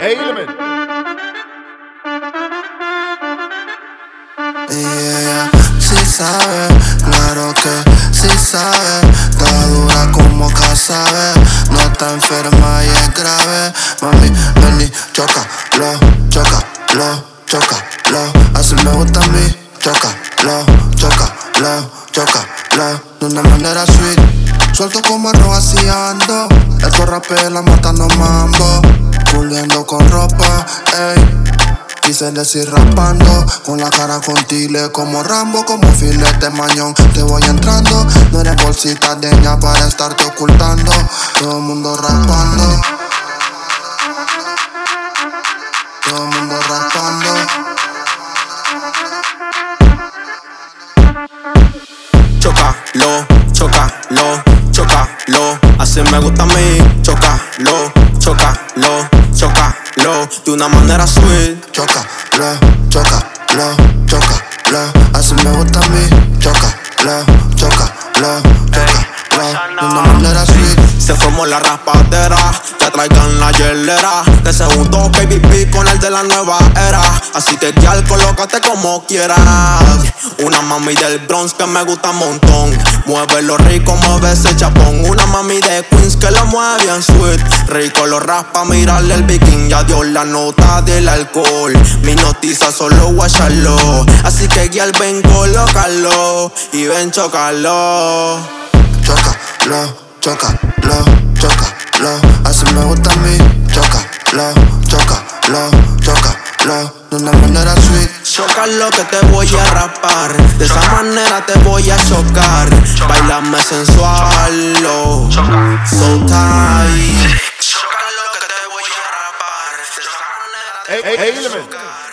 Element. Yeah, sí sabe, claro que sí sabe. Está dura como casabe. No está enferma y es grave. Mami, ven y chócalo, chócalo, chócalo. Así me gusta a mí. Chócalo, chócalo, chócalo. De una manera sweet. Suelto como arroz así ando. Esto rapela matando mambo. Rapando, con la cara con tile como Rambo, como filete mañón. Te voy entrando, no eres bolsita de ña para estarte ocultando. Todo el mundo rapando. Todo el mundo rapando. Chócalo, chócalo, chócalo. Así me gusta a mí. Chócalo, chócalo, chócalo. De una manera sweet. Así me gusta a mí. Chócalo, chócalo, chócalo. De una manera sweet. Se formó la raspadera, que traigan la hielera. Que se juntó KBP con el de la nueva era. Así que ya colócate como quieras. Una mami del Bronx que me gusta un montón. Mueve lo rico, mueve ese chapón. Una mami de Queens que lo mueve bien sweet. Rico lo raspa, mirarle el bikini. Ya dio la nota del alcohol. Mi noticia solo guacharlo. Así que guial ven, colócalo. Y ven, chócalo. Chócalo, chócalo, chócalo. Así me gusta a mí. Chócalo, chócalo, chócalo. De una manera sweet. Chócalo que te voy a rapar. De esa manera te voy a chocar. Bailame sensual, oh, so tight. Chócalo que te voy a rapar. De esa manera te voy a chocar.